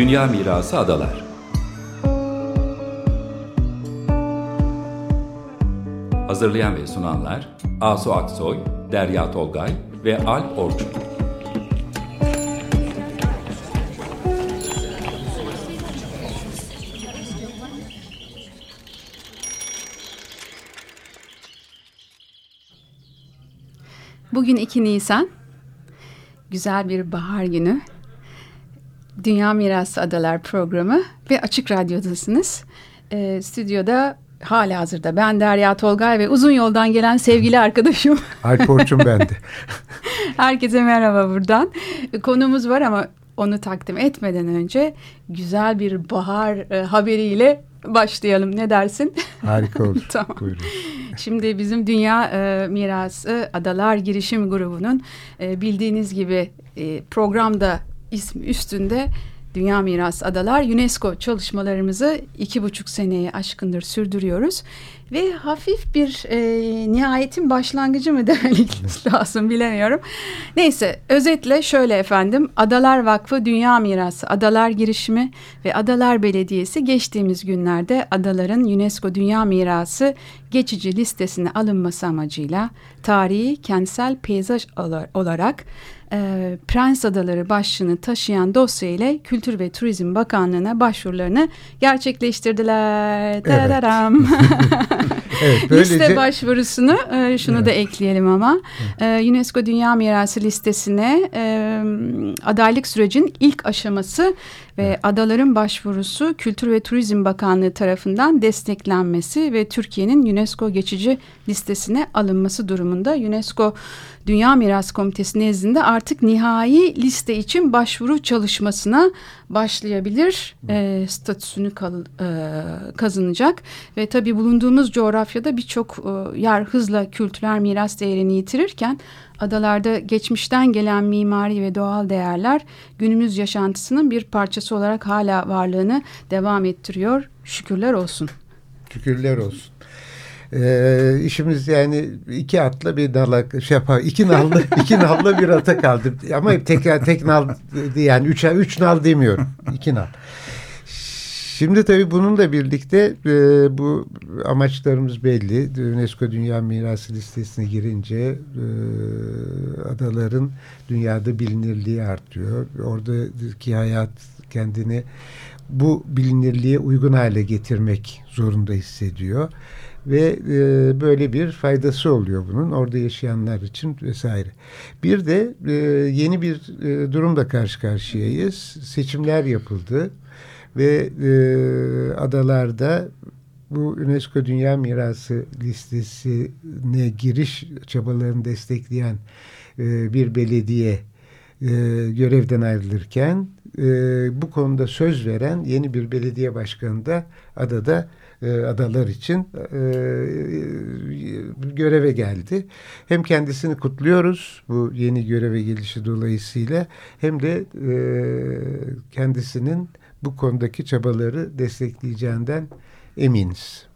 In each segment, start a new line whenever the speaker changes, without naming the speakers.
Dünya Mirası Adalar Hazırlayan ve sunanlar Asu Aksoy, Derya Tolgay ve Alp Orçun.
Bugün 2 Nisan. Güzel bir bahar günü. Dünya Mirası Adalar programı ve Açık Radyo'dasınız. Ee, stüdyoda hala hazırda ben Derya Tolgay ve uzun yoldan gelen sevgili arkadaşım.
Alp Orçun ben de.
Herkese merhaba buradan. Konumuz var ama onu takdim etmeden önce güzel bir bahar e, haberiyle başlayalım. Ne dersin?
Harika olur.
tamam. Buyurun. Şimdi bizim Dünya e, Mirası Adalar Girişim Grubu'nun e, bildiğiniz gibi e, programda ismi üstünde Dünya Mirası Adalar UNESCO çalışmalarımızı iki buçuk seneyi aşkındır sürdürüyoruz. Ve hafif bir e, nihayetin başlangıcı mı demek lazım bilemiyorum. Neyse özetle şöyle efendim Adalar Vakfı Dünya Mirası Adalar Girişimi ve Adalar Belediyesi geçtiğimiz günlerde adaların UNESCO Dünya Mirası geçici listesine alınması amacıyla tarihi kentsel peyzaj olarak e, Prens Adaları başlığını taşıyan dosya ile Kültür ve Turizm Bakanlığı'na başvurularını gerçekleştirdiler. Evet. evet, böylece... Liste başvurusunu e, şunu evet. da ekleyelim ama evet. e, UNESCO Dünya Mirası listesine e, adaylık sürecin ilk aşaması ve evet. adaların başvurusu Kültür ve Turizm Bakanlığı tarafından desteklenmesi ve Türkiye'nin UNESCO geçici listesine alınması durumunda UNESCO Dünya Miras Komitesi nezdinde artık nihai liste için başvuru çalışmasına başlayabilir. E, statüsünü kal, e, kazanacak ve tabii bulunduğumuz coğrafyada birçok e, yer hızla kültürel miras değerini yitirirken adalarda geçmişten gelen mimari ve doğal değerler günümüz yaşantısının bir parçası olarak hala varlığını devam ettiriyor. Şükürler olsun.
Şükürler olsun. Ee, işimiz yani iki atla bir nala şey yapar. iki nallı iki nalla bir ata kaldı. Ama tek tek nal yani üç üç nal demiyorum. iki nal. Şimdi tabii bununla birlikte e, bu amaçlarımız belli. UNESCO Dünya Mirası listesine girince e, adaların dünyada bilinirliği artıyor. Oradaki hayat kendini bu bilinirliğe uygun hale getirmek zorunda hissediyor ve e, böyle bir faydası oluyor bunun orada yaşayanlar için vesaire. Bir de e, yeni bir e, durumla karşı karşıyayız. Seçimler yapıldı ve e, adalarda bu UNESCO Dünya Mirası listesine giriş çabalarını destekleyen e, bir belediye e, görevden ayrılırken e, bu konuda söz veren yeni bir belediye başkanı da adada e, adalar için e, göreve geldi. Hem kendisini kutluyoruz bu yeni göreve gelişi dolayısıyla hem de e, kendisinin bu konudaki çabaları destekleyeceğinden eminiz.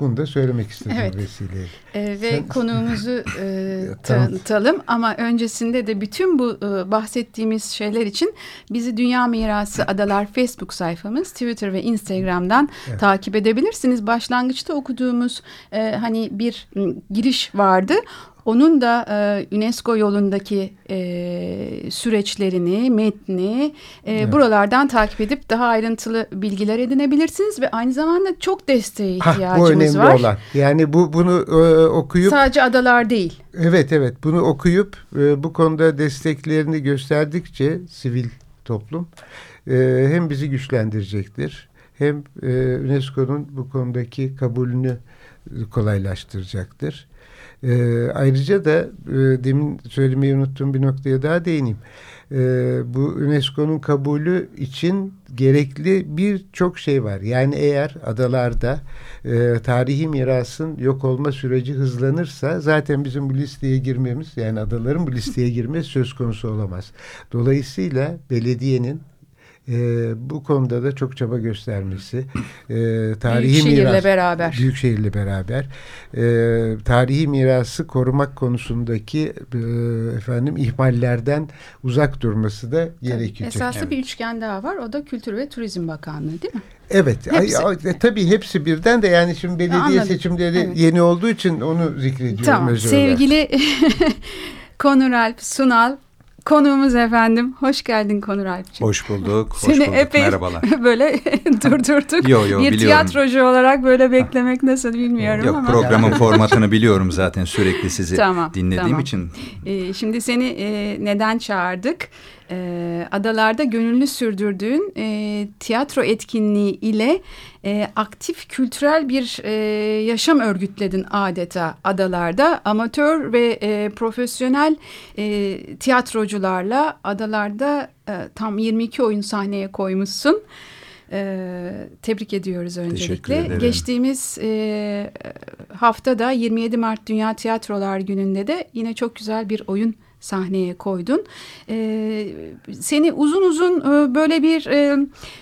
Bunu da söylemek istedim evet. vesileyle.
Ee, ve Sen... konuğumuzu e, tanıtalım ama öncesinde de bütün bu e, bahsettiğimiz şeyler için bizi Dünya Mirası Adalar Facebook sayfamız Twitter ve Instagram'dan evet. takip edebilirsiniz. Başlangıçta okuduğumuz e, hani bir giriş vardı. Onun da e, UNESCO yolundaki e, süreçlerini, metni e, evet. buralardan takip edip daha ayrıntılı bilgiler edinebilirsiniz ve aynı zamanda çok desteğe ihtiyacımız
ha, bu önemli
var.
Olan. Yani bu bunu e, okuyup
sadece adalar değil.
Evet evet bunu okuyup e, bu konuda desteklerini gösterdikçe sivil toplum e, hem bizi güçlendirecektir hem e, UNESCO'nun bu konudaki kabulünü kolaylaştıracaktır. E, ayrıca da e, demin söylemeyi unuttuğum bir noktaya daha değineyim. E, bu UNESCO'nun kabulü için gerekli birçok şey var. Yani eğer adalarda e, tarihi mirasın yok olma süreci hızlanırsa zaten bizim bu listeye girmemiz yani adaların bu listeye girmesi söz konusu olamaz. Dolayısıyla belediyenin e, bu konuda da çok çaba göstermesi, e, tarihi
Büyükşehir'le
miras,
beraber.
Büyükşehir'le beraber, e, tarihi mirası korumak konusundaki e, efendim ihmallerden uzak durması da gerekecek.
Esaslı
Evet.
bir üçgen daha var. O da Kültür ve Turizm Bakanlığı değil mi?
Evet,
Hepsi.
ay, ay, tabii hepsi birden de yani şimdi belediye
Anladım.
seçimleri
Evet.
yeni olduğu için onu zikrediyorum.
Tamam. Sevgili Konur Alp Sunal konuğumuz efendim. Hoş geldin Konur Alp'ciğim.
Hoş bulduk. Hoş
Seni
bulduk.
epey
Merhabalar.
böyle durdurduk.
Yo, yo,
bir
biliyorum.
tiyatrocu olarak böyle beklemek nasıl bilmiyorum
Yok
ama.
programın formatını biliyorum zaten sürekli sizi
Tamam,
dinlediğim
tamam.
için.
Ee, şimdi seni e, neden çağırdık? Ee, adalarda gönüllü sürdürdüğün e, tiyatro etkinliği ile e, aktif kültürel bir e, yaşam örgütledin adeta adalarda. Amatör ve e, profesyonel e, tiyatrocularla adalarda e, tam 22 oyun sahneye koymuşsun. Ee, tebrik ediyoruz öncelikle. Geçtiğimiz e, haftada 27 Mart Dünya Tiyatrolar Günü'nde de yine çok güzel bir oyun sahneye koydun. Ee, seni uzun uzun e, böyle bir e,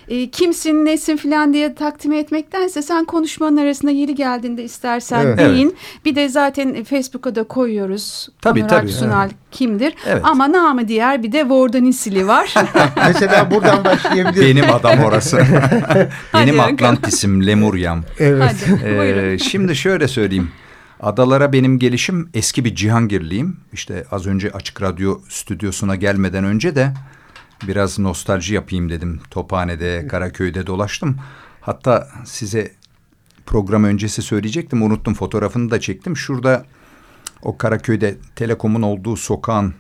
e, kimsin nesin filan diye takdim etmektense sen konuşmanın arasında yeri geldiğinde istersen
Evet.
deyin. Bir de zaten Facebook'a da koyuyoruz.
Tabii,
Konrad
tabii.
Sunal kimdir?
Evet.
Ama namı diğer bir de Vordanisili var.
Mesela buradan başlayabiliriz.
Benim adam orası. Benim. Atlantis'im, Lemurya'm.
Evet.
Hadi
Ee,
buyurun.
şimdi şöyle söyleyeyim. Adalara benim gelişim eski bir Cihangirliyim. İşte az önce Açık Radyo stüdyosuna gelmeden önce de biraz nostalji yapayım dedim. Tophane'de, Karaköy'de dolaştım. Hatta size program öncesi söyleyecektim. Unuttum fotoğrafını da çektim. Şurada o Karaköy'de Telekom'un olduğu sokağın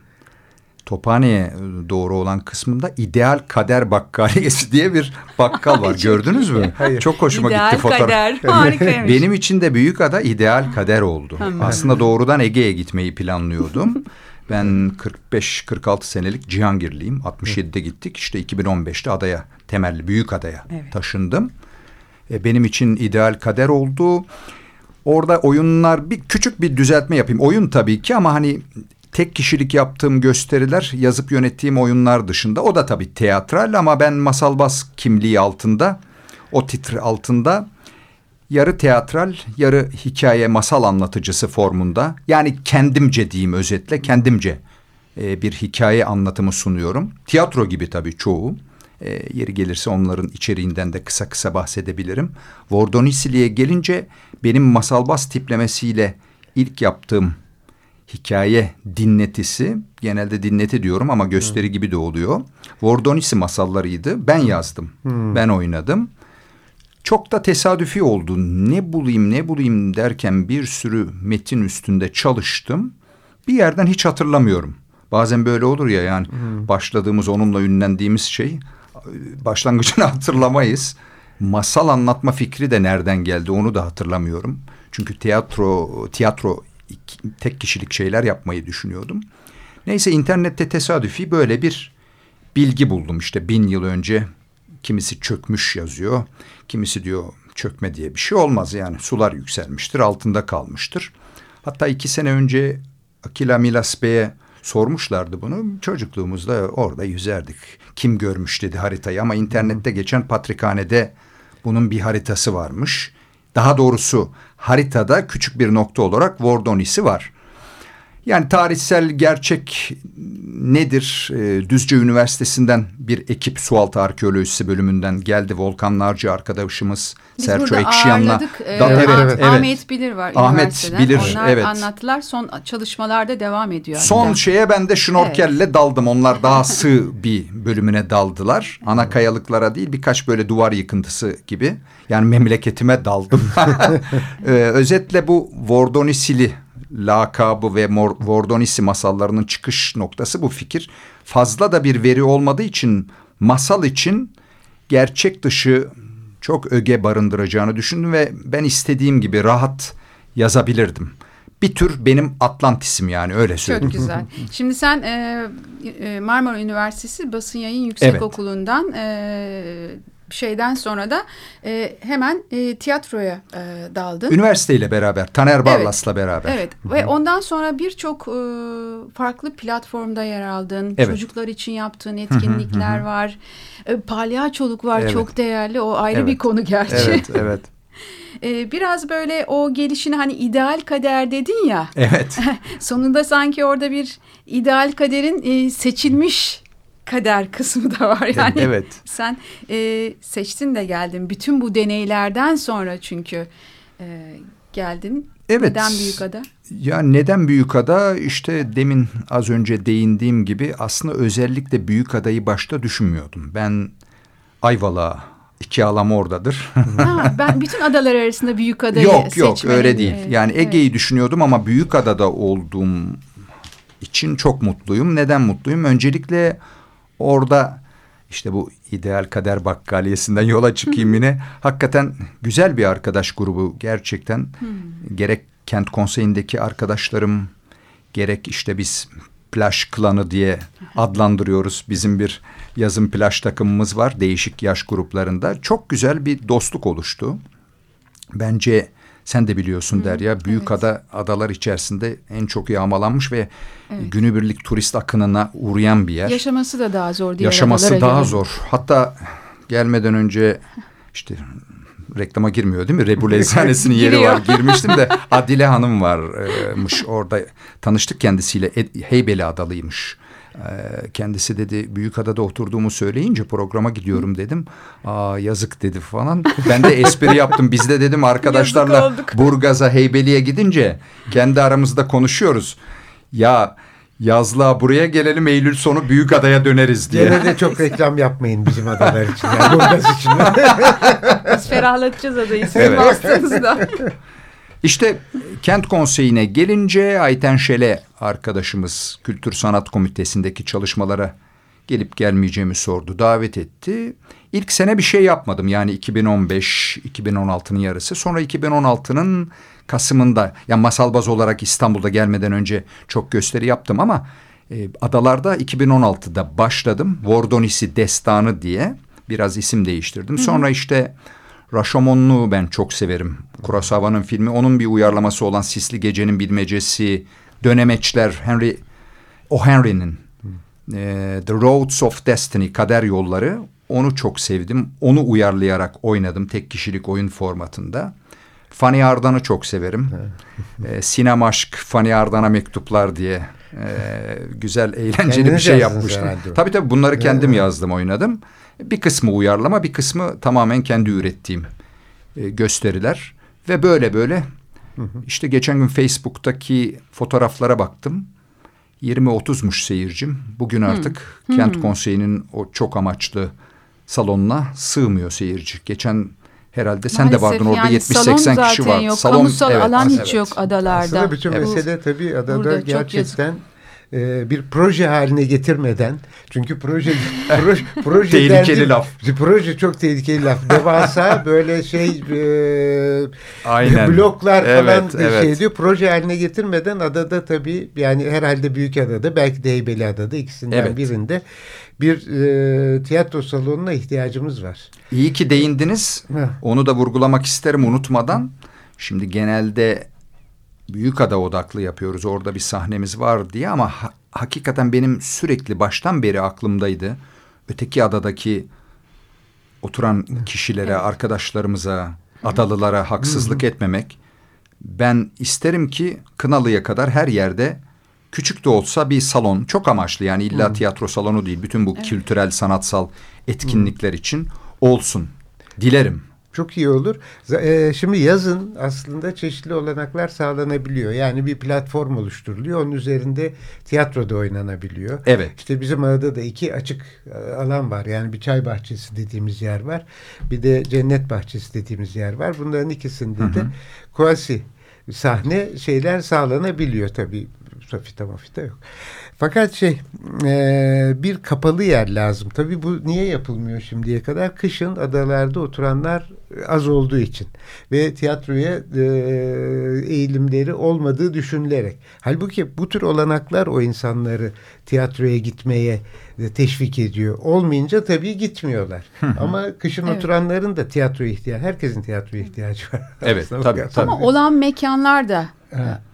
Tophane'ye doğru olan kısmında İdeal Kader Bakkaliyesi diye bir bakkal var. Gördünüz mü?
Hayır.
Çok hoşuma
İdeal
gitti fotoğraf.
kader. Harikaymış.
Benim için de büyük ada ideal kader oldu. Aslında doğrudan Ege'ye gitmeyi planlıyordum. Ben 45-46 senelik Cihangirliyim. 67'de gittik. İşte 2015'te adaya, temelli büyük adaya
Evet.
taşındım. E, benim için ideal kader oldu. Orada oyunlar bir küçük bir düzeltme yapayım. Oyun tabii ki ama hani tek kişilik yaptığım gösteriler yazıp yönettiğim oyunlar dışında o da tabii teatral ama ben masal bas kimliği altında o titri altında yarı teatral yarı hikaye masal anlatıcısı formunda yani kendimce diyeyim özetle kendimce e, bir hikaye anlatımı sunuyorum. Tiyatro gibi tabii çoğu. E, yeri gelirse onların içeriğinden de kısa kısa bahsedebilirim. Vordonisili'ye gelince benim masal bas tiplemesiyle ilk yaptığım hikaye dinletisi genelde dinleti diyorum ama gösteri gibi de oluyor. Vordonisi masallarıydı. Ben yazdım. Ben oynadım. Çok da tesadüfi oldu. Ne bulayım ne bulayım derken bir sürü metin üstünde çalıştım. Bir yerden hiç hatırlamıyorum. Bazen böyle olur ya yani başladığımız onunla ünlendiğimiz şey başlangıcını hatırlamayız. Masal anlatma fikri de nereden geldi onu da hatırlamıyorum. Çünkü tiyatro tiyatro tek kişilik şeyler yapmayı düşünüyordum. Neyse internette tesadüfi böyle bir bilgi buldum işte bin yıl önce kimisi çökmüş yazıyor. Kimisi diyor çökme diye bir şey olmaz yani sular yükselmiştir altında kalmıştır. Hatta iki sene önce Akila Milas Bey'e sormuşlardı bunu. Çocukluğumuzda orada yüzerdik. Kim görmüş dedi haritayı ama internette geçen Patrikhane'de bunun bir haritası varmış. Daha doğrusu haritada küçük bir nokta olarak Vordonis'i var. Yani tarihsel gerçek nedir? Ee, Düzce Üniversitesi'nden bir ekip sualtı arkeolojisi bölümünden geldi. Volkan Narcı arkadaşımız
Biz
Serço
burada
Ekşiyan'la.
ağırladık. Ee,
Da-
Evet, evet.
Ahmet Bilir var
Ahmet
üniversiteden.
Bilir,
Onlar
evet.
anlattılar. Son çalışmalarda devam ediyor.
Son
hatta.
şeye ben de şnorkelle daldım. Onlar daha sığ bir bölümüne daldılar. Ana kayalıklara değil birkaç böyle duvar yıkıntısı gibi. Yani memleketime daldım. Ee, özetle bu Vordonisili lakabı ve Mor Vordonisi masallarının çıkış noktası bu fikir. Fazla da bir veri olmadığı için masal için gerçek dışı çok öge barındıracağını düşündüm ve ben istediğim gibi rahat yazabilirdim. Bir tür benim Atlantis'im yani öyle söyleyeyim.
Çok güzel. Şimdi sen e, e, Marmara Üniversitesi Basın Yayın Yüksek
Evet.
Okulu'ndan e, şeyden sonra da e, hemen e, tiyatroya e, daldın.
Üniversiteyle beraber, Taner Barlas'la beraber.
Evet ve ondan sonra birçok e, farklı platformda yer aldın.
Evet.
Çocuklar için yaptığın etkinlikler var. E, palyaçoluk var
Evet.
çok değerli. O ayrı
Evet.
bir konu gerçi.
Evet, evet.
E, biraz böyle o gelişini hani ideal kader dedin ya.
Evet.
Sonunda sanki orada bir ideal kaderin e, seçilmiş kader kısmı da var. Yani
Evet.
sen e, seçtin de geldin. Bütün bu deneylerden sonra çünkü e, geldin.
Evet.
Neden Büyükada?
Ya neden Büyükada? İşte demin az önce değindiğim gibi aslında özellikle Büyükada'yı başta düşünmüyordum. Ben Ayvalık'a iki alam oradadır.
ha, ben bütün adalar arasında Büyükada'yı
yok yok
seçmenin,
öyle değil.
e,
Yani
evet.
Ege'yi düşünüyordum ama Büyükada'da olduğum için çok mutluyum. Neden mutluyum? Öncelikle orada işte bu ideal kader bakkaliyesinden yola çıkayım yine. Hakikaten güzel bir arkadaş grubu gerçekten. Gerek kent konseyindeki arkadaşlarım gerek işte biz plaj klanı diye adlandırıyoruz. Bizim bir yazın plaj takımımız var değişik yaş gruplarında. Çok güzel bir dostluk oluştu. Bence sen de biliyorsun Derya Büyükada adalar içerisinde en çok yağmalanmış ve günübirlik turist akınına uğrayan bir yer.
Yaşaması da daha zor diğer
Yaşaması daha
göre.
zor. Hatta gelmeden önce işte reklama girmiyor değil mi? Rebul Eczanesi'nin yeri var. Girmiştim de Adile Hanım varmış orada. Tanıştık kendisiyle. Heybeli adalıymış. Ee, Kendisi dedi Büyükada'da oturduğumu söyleyince programa gidiyorum dedim. Aa yazık dedi falan. Ben de espri yaptım. Biz de dedim arkadaşlarla. Burgaz'a Heybeli'ye gidince kendi aramızda konuşuyoruz. Ya yazlığa buraya gelelim Eylül sonu Büyükada'ya döneriz diye.
Gene de çok reklam yapmayın bizim adalar için. Yani Burgaz için.
Biz ferahlatacağız adayı sizin
Evet. İşte kent konseyine gelince Ayten Şele arkadaşımız Kültür Sanat Komitesi'ndeki çalışmalara gelip gelmeyeceğimi sordu. Davet etti. İlk sene bir şey yapmadım. Yani 2015-2016'nın yarısı. Sonra 2016'nın Kasım'ında yani masal baz olarak İstanbul'da gelmeden önce çok gösteri yaptım ama e, adalarda 2016'da başladım. Vordonisi Destanı diye biraz isim değiştirdim. Sonra işte Rashomon'u ben çok severim. Kurosawa'nın filmi. Onun bir uyarlaması olan Sisli Gecenin Bilmecesi, Dönemeçler, Henry O. Henry'nin e, The Roads of Destiny, Kader Yolları. Onu çok sevdim. Onu uyarlayarak oynadım tek kişilik oyun formatında. Fanny Ardan'ı çok severim. e, Sinem Aşk, Fanny Ardan'a Mektuplar diye e, güzel, eğlenceli bir
Kendiniz
şey
yazdınız
yapmıştım. Tabii tabii bunları kendim yazdım, oynadım. Bir kısmı uyarlama, bir kısmı tamamen kendi ürettiğim e, gösteriler. Ve böyle böyle işte geçen gün Facebook'taki fotoğraflara baktım. 20-30'muş seyircim. Bugün artık kent konseyinin o çok amaçlı salonuna sığmıyor seyirci. Geçen herhalde sen de
Maalesef
vardın orada
yani
70-80
salon
kişi
zaten
var.
Yok.
Salon,
Kamusal
evet,
alan hiç
evet.
yok adalarda.
Aslında bütün
Evet.
mesele tabii adada
Burada çok
gerçekten e, bir proje haline getirmeden çünkü proje proje, proje
Tehlikeli
dendim-
laf.
Proje çok tehlikeli laf. Devasa böyle şey e,
Aynen.
bloklar falan
Evet,
bir
evet.
şey diyor. Proje haline getirmeden adada tabii yani herhalde büyük adada belki de Heybeliada'da ikisinden
Evet.
birinde bir e, tiyatro salonuna ihtiyacımız var.
İyi ki değindiniz.
Heh.
Onu da vurgulamak isterim unutmadan. Şimdi genelde Büyükada odaklı yapıyoruz. Orada bir sahnemiz var diye ama ha- hakikaten benim sürekli baştan beri aklımdaydı. Öteki adadaki oturan kişilere, arkadaşlarımıza, adalılara haksızlık etmemek. Ben isterim ki Kınalı'ya kadar her yerde küçük de olsa bir salon çok amaçlı yani illa tiyatro salonu değil bütün bu kültürel sanatsal etkinlikler için olsun. Dilerim.
Çok iyi olur. E, Şimdi yazın aslında çeşitli olanaklar sağlanabiliyor. Yani bir platform oluşturuluyor. Onun üzerinde tiyatroda oynanabiliyor.
Evet.
İşte bizim adada da iki açık e, alan var. Yani bir çay bahçesi dediğimiz yer var. Bir de cennet bahçesi dediğimiz yer var. Bunların ikisinde de quasi sahne şeyler sağlanabiliyor tabii. Sofita mofita yok. Fakat şey e, bir kapalı yer lazım. Tabii bu niye yapılmıyor şimdiye kadar? Kışın adalarda oturanlar az olduğu için ve tiyatroya e, eğilimleri olmadığı düşünülerek. Halbuki bu tür olanaklar o insanları tiyatroya gitmeye e, teşvik ediyor. Olmayınca tabii gitmiyorlar. Ama kışın evet. oturanların da tiyatro ihtiyacı, herkesin tiyatro ihtiyacı var.
Evet, tabii, tabii.
Ama olan mekanlar da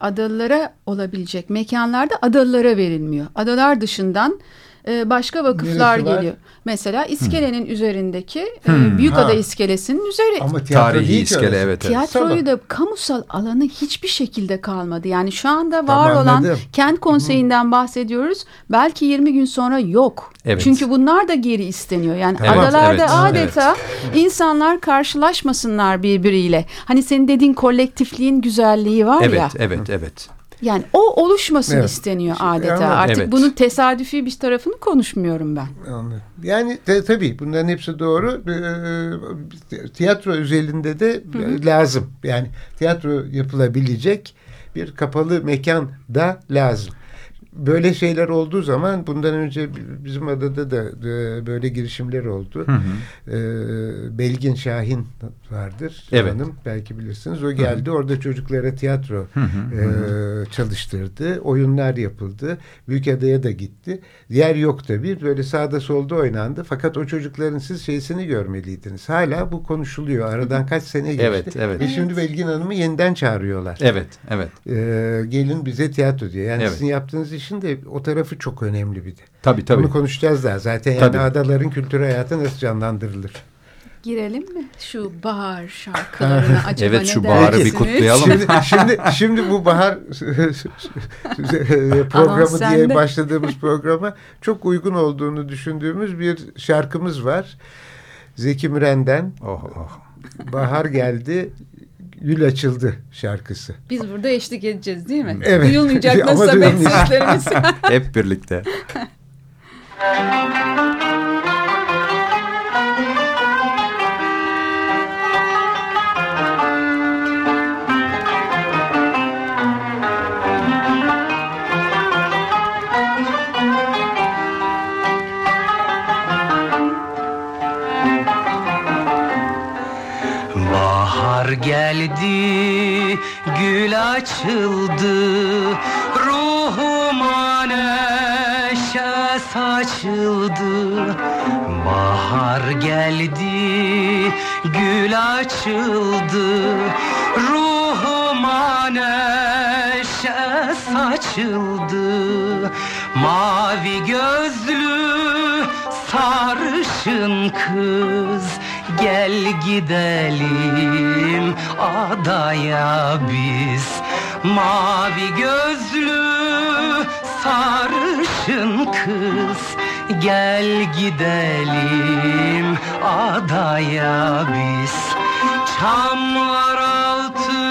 adalılara olabilecek mekanlarda adalılara verilmiyor. Adalar dışından e, başka vakıflar geliyor. Mesela iskelenin hmm. üzerindeki e, hmm. Büyükada iskelesinin üzeri.
Ama tarihi iskele evet.
Tiyatroyu da kamusal alanı hiçbir şekilde kalmadı. Yani şu anda var tamam, olan kent konseyinden hmm. bahsediyoruz. Belki 20 gün sonra yok. Evet. Çünkü bunlar da geri isteniyor. Yani evet, adalarda evet, adeta evet. insanlar karşılaşmasınlar birbiriyle. Hani senin dediğin kolektifliğin güzelliği var
evet,
ya.
Evet, evet, evet.
Yani o oluşmasın evet. isteniyor adeta. Anladım. Artık evet. bunun tesadüfi bir tarafını konuşmuyorum ben.
Anladım. Yani de, tabii bunların hepsi doğru. E, tiyatro özelinde de Hı -hı. lazım. Yani tiyatro yapılabilecek bir kapalı mekan da lazım böyle şeyler olduğu zaman bundan önce bizim adada da e, böyle girişimler oldu. Hı hı. E, Belgin Şahin vardır. Evet. Hanım, belki bilirsiniz. O geldi. Hı hı. Orada çocuklara tiyatro hı hı. E, çalıştırdı. Oyunlar yapıldı. Büyükada'ya da gitti. Yer yok tabii. Böyle sağda solda oynandı. Fakat o çocukların siz şeysini görmeliydiniz. Hala bu konuşuluyor. Aradan kaç sene geçti.
Evet, evet.
Ve şimdi Belgin Hanım'ı yeniden çağırıyorlar.
Evet, evet.
E, gelin bize tiyatro diye. Yani evet. sizin yaptığınız iş işin de o tarafı çok önemli bir de.
Tabii tabii.
Bunu konuşacağız da zaten yani tabii. adaların kültür hayatı nasıl canlandırılır?
Girelim mi şu bahar şarkılarına acaba
Evet şu baharı bir kutlayalım.
Şimdi, şimdi, şimdi bu bahar programı diye başladığımız programa çok uygun olduğunu düşündüğümüz bir şarkımız var. Zeki Müren'den. Oh, oh. Bahar geldi Gül açıldı şarkısı.
Biz burada eşlik edeceğiz değil mi? Evet. Duyulmayacak nasıl seslerimiz.
Hep birlikte.
Geldi, gül açıldı, ruhuma neşe saçıldı. Bahar geldi, gül açıldı, ruhuma neşe saçıldı. Mavi gözlü sarışın kız Gel gidelim. Adaya biz Mavi gözlü sarışın kız. Gel gidelim. Adaya biz Çamlar altı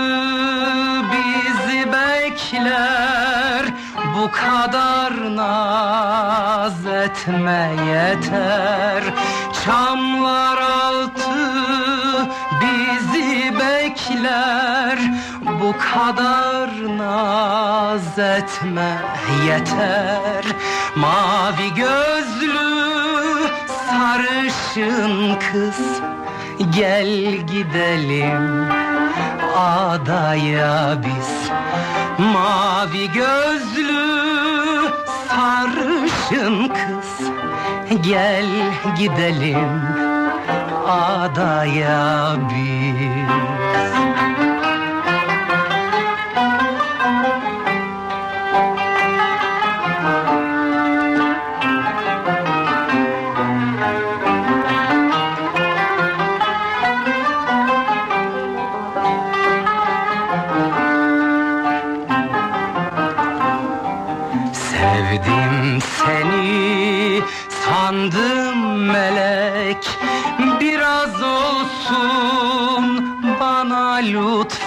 bizi bekler. Bu kadar naz etme yeter. Çamlar altı bekler Bu kadar naz etme yeter. Mavi gözlü sarışın kız Gel gidelim adaya biz. Mavi gözlü sarışın kız Gel gidelim adaya biz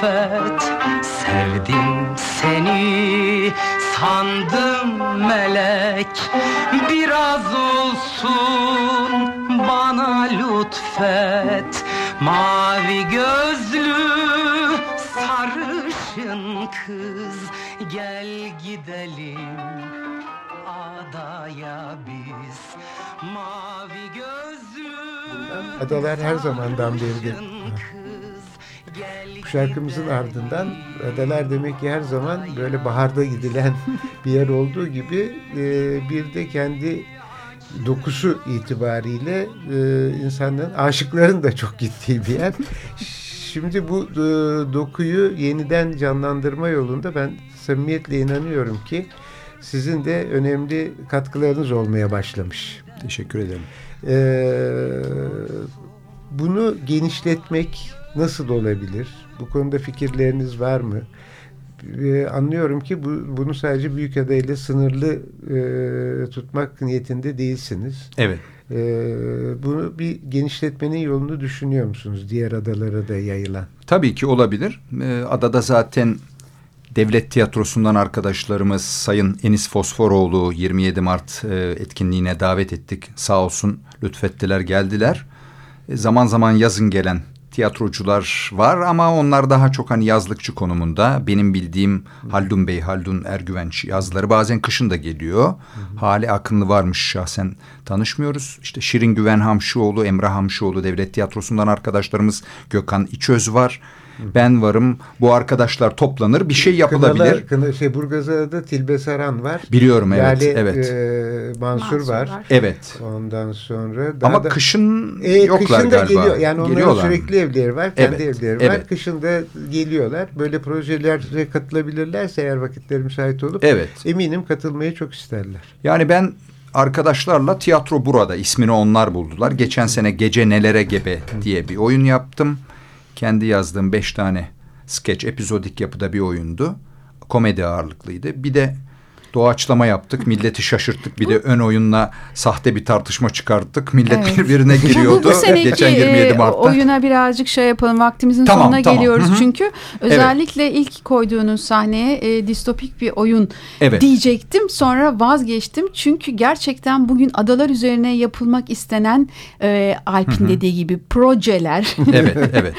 lütfet Sevdim seni sandım melek. Biraz olsun bana lütfet. Mavi gözlü sarışın kız. Gel gel gidelim adaya biz. Mavi gözlü
Adalar her zamandan beridir. Bu şarkımızın ardından adalar demek ki her zaman böyle baharda gidilen bir yer olduğu gibi e, bir de kendi dokusu itibariyle e, insanların aşıkların da çok gittiği bir yer. Şimdi bu e, dokuyu yeniden canlandırma yolunda ben samimiyetle inanıyorum ki sizin de önemli katkılarınız olmaya başlamış.
Teşekkür ederim.
Ee, bunu genişletmek nasıl olabilir? Bu konuda fikirleriniz var mı? Ee, anlıyorum ki bu, bunu sadece büyük adayla sınırlı e, tutmak niyetinde değilsiniz.
Evet.
Ee, bunu bir genişletmenin yolunu düşünüyor musunuz? Diğer adalara da yayılan.
Tabii ki olabilir. Ee, adada zaten Devlet Tiyatrosu'ndan arkadaşlarımız Sayın Enis Fosforoğlu 27 Mart e, etkinliğine davet ettik. Sağ olsun lütfettiler geldiler. E, zaman zaman yazın gelen tiyatrocular var ama onlar daha çok hani yazlıkçı konumunda. Benim bildiğim Haldun Bey, Haldun Ergüvenç yazları bazen kışın da geliyor. Hali Akınlı varmış şahsen tanışmıyoruz. İşte Şirin Güven Hamşioğlu, Emre Hamşioğlu Devlet Tiyatrosu'ndan arkadaşlarımız Gökhan İçöz var. Ben varım. Bu arkadaşlar toplanır. Bir şey yapılabilir.
Kınalar, Kına, şey, Burgazada'da Tilbe Saran var.
Biliyorum evet.
Lale,
evet.
e, Mansur,
Mansur
var.
var.
evet.
Ondan sonra daha
Ama
da-
kışın
E,
yoklar
kışın da
galiba.
geliyor. Yani onların
Geliyorlar mı?
sürekli evleri var. Kendi
Evet,
evleri var.
evet.
Kışın da geliyorlar. Böyle projelere katılabilirlerse eğer vakitleri müsait olup
Evet.
eminim katılmayı çok isterler.
Yani ben arkadaşlarla tiyatro burada ismini onlar buldular. Geçen sene Gece Nelere Gebe diye bir oyun yaptım. Kendi yazdığım beş tane skeç epizodik yapıda bir oyundu. Komedi ağırlıklıydı. Bir de doğaçlama yaptık. Milleti şaşırttık. Bir de ön oyunla sahte bir tartışma çıkarttık. Millet
Evet.
birbirine giriyordu.
bu seneki
Geçen 27
e,
Mart'ta.
oyuna birazcık şey yapalım. Vaktimizin
Tamam,
sonuna
tamam.
geliyoruz
Hı hı.
çünkü. Özellikle ilk koyduğunuz sahneye e, distopik bir oyun
Evet.
diyecektim. Sonra vazgeçtim. Çünkü gerçekten bugün adalar üzerine yapılmak istenen e, Alp'in dediği gibi projeler.
evet, evet.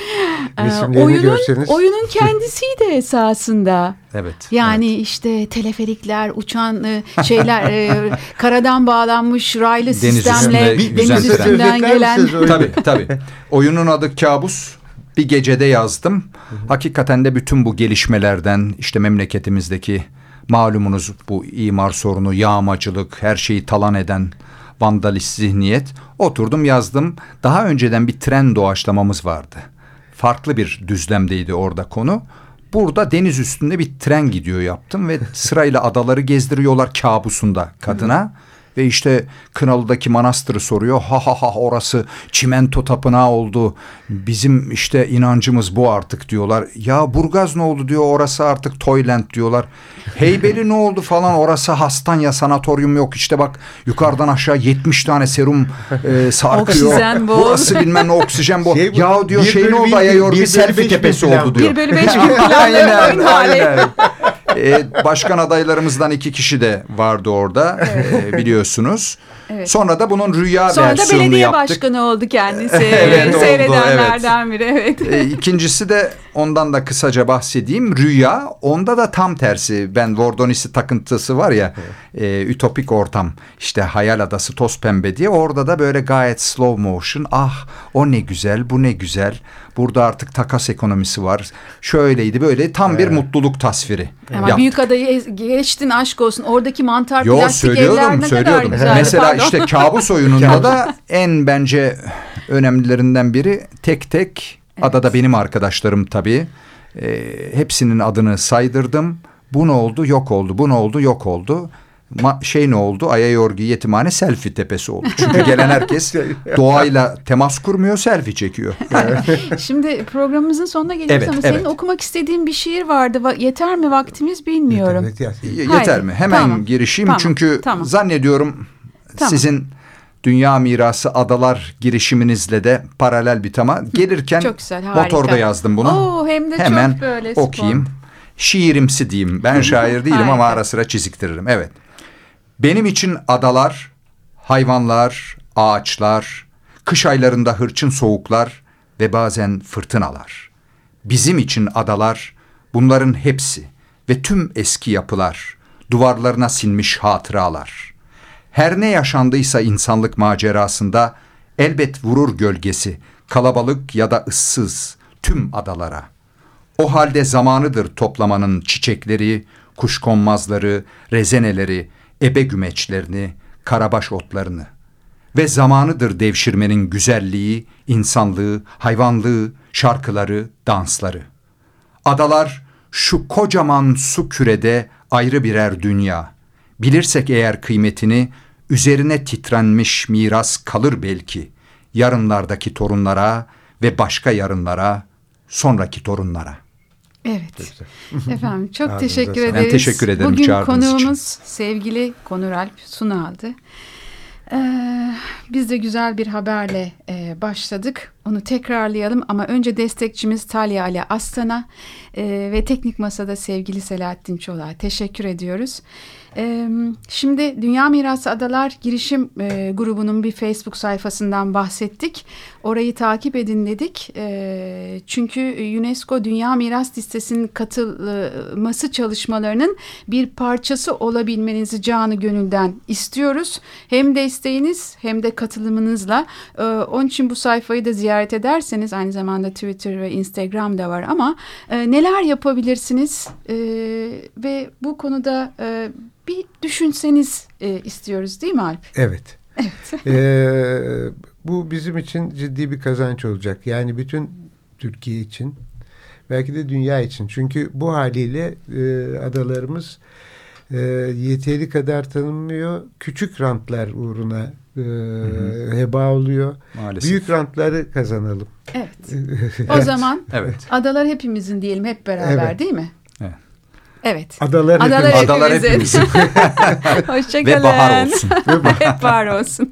e, oyunun, oyunun kendisiydi esasında.
Evet.
Yani işte teleferikler, uçan e, şeyler, e, karadan bağlanmış raylı
Deniz
sistemle
üstünde
deniz üstünden gelen.
Tabii tabii. Oyunun adı Kabus. Bir gecede yazdım. Hakikaten de bütün bu gelişmelerden işte memleketimizdeki malumunuz bu imar sorunu, yağmacılık, her şeyi talan eden vandalist zihniyet. Oturdum yazdım. Daha önceden bir tren doğaçlamamız vardı. Farklı bir düzlemdeydi orada konu. Burada deniz üstünde bir tren gidiyor yaptım ve sırayla adaları gezdiriyorlar kabusunda kadına. Ve işte Kınalı'daki manastırı soruyor. Ha ha ha orası çimento tapınağı oldu. Bizim işte inancımız bu artık diyorlar. Ya Burgaz ne oldu diyor. Orası artık Toyland diyorlar. Heybeli ne oldu falan. Orası Hastanya sanatoryum yok. İşte bak yukarıdan aşağı 70 tane serum e, sarkıyor.
Oksijen bol.
Burası bilmem ne oksijen.
Şey bu,
ya diyor şey ne oldu Ayayorgi
bir
selfie tepesi oldu diyor.
Bir bölü beş bin planlı oyun hali.
Ee, başkan adaylarımızdan iki kişi de vardı orada e, biliyorsunuz.
Evet.
Sonra da bunun rüya
Sonra da
versiyonunu
belediye
yaptık.
başkanı oldu kendisi.
Evet, oldu,
Seyredenlerden biri evet.
E, ikincisi de ondan da kısaca bahsedeyim. Rüya onda da tam tersi. Ben Vordonis'i takıntısı var ya e, ütopik ortam işte hayal adası toz pembe diye orada da böyle gayet slow motion ah o ne güzel bu ne güzel burada artık takas ekonomisi var şöyleydi böyle tam bir mutluluk tasviri
Ama
yaptık.
büyük adayı geçtin aşk olsun. Oradaki mantar
Yo
plastik eller
söylüyorum
ne kadar
söylüyorum.
güzeldi.
Mesela
pardon.
işte kabus oyununda da en bence önemlilerinden biri tek tek adada benim arkadaşlarım tabii. Ee, hepsinin adını saydırdım. Bu ne oldu yok oldu bu ne oldu yok oldu. Ma- şey ne oldu? Ayayorgi Yetimhane selfie tepesi oldu. Çünkü gelen herkes doğayla temas kurmuyor selfie çekiyor.
Şimdi programımızın sonuna geliyoruz
Evet,
ama senin
evet.
okumak istediğin bir şiir vardı. Va- Yeter mi vaktimiz bilmiyorum.
Evet, ya-
Y-
Haydi,
Yeter mi? Hemen
tamam,
girişeyim
tamam,
çünkü
tamam.
zannediyorum
Tamam.
sizin Dünya Mirası Adalar girişiminizle de paralel bir tema. Gelirken
Çok güzel, harika.
motorda yazdım bunu.
Oo, hem de çok
Hemen
böyle
okuyayım. Şiirimsi diyeyim. Ben şair değilim ama ara sıra çiziktiririm. Evet. Benim için adalar, hayvanlar, ağaçlar, kış aylarında hırçın soğuklar ve bazen fırtınalar. Bizim için adalar bunların hepsi ve tüm eski yapılar, duvarlarına sinmiş hatıralar. Her ne yaşandıysa insanlık macerasında elbet vurur gölgesi kalabalık ya da ıssız tüm adalara. O halde zamanıdır toplamanın çiçekleri, kuşkonmazları, rezeneleri, ebe gümeçlerini, karabaş otlarını. Ve zamanıdır devşirmenin güzelliği, insanlığı, hayvanlığı, şarkıları, dansları. Adalar şu kocaman su kürede ayrı birer dünya. Bilirsek eğer kıymetini, üzerine titrenmiş miras kalır belki. Yarınlardaki torunlara ve başka yarınlara, sonraki torunlara.
Evet. Efendim çok
Ağzınıza
teşekkür ederiz.
Ben teşekkür ederim
Bugün
çağırdığınız için.
konuğumuz sevgili Konur Alp Sunal'dı. Ee, biz de güzel bir haberle e, başladık. Onu tekrarlayalım ama önce destekçimiz Talya Ali Aslan'a e, ve teknik masada sevgili Selahattin Çolak'a teşekkür ediyoruz. E, şimdi Dünya Mirası Adalar girişim e, grubunun bir Facebook sayfasından bahsettik. Orayı takip edin dedik. E, çünkü UNESCO Dünya Miras Listesi'nin katılması çalışmalarının bir parçası olabilmenizi canı gönülden istiyoruz. Hem desteğiniz hem de katılımınızla. E, onun için bu sayfayı da ziyaret ederseniz aynı zamanda Twitter ve Instagram da var ama e, neler yapabilirsiniz E, ve bu konuda e, bir düşünseniz e, istiyoruz değil mi Alp?
Evet. Ee, bu bizim için ciddi bir kazanç olacak. Yani bütün Türkiye için belki de dünya için. Çünkü bu haliyle e, adalarımız e, yeteri kadar tanınmıyor. Küçük rantlar uğruna e, heba oluyor.
Maalesef.
Büyük rantları kazanalım.
Evet. O zaman
Evet.
adalar hepimizin diyelim hep beraber
Evet.
değil mi?
Evet.
Evet.
Adalar,
Adalar,
hepimiz-
Adalar
hepimizin. Hoşçakalın.
Ve bahar olsun.
hep bahar olsun.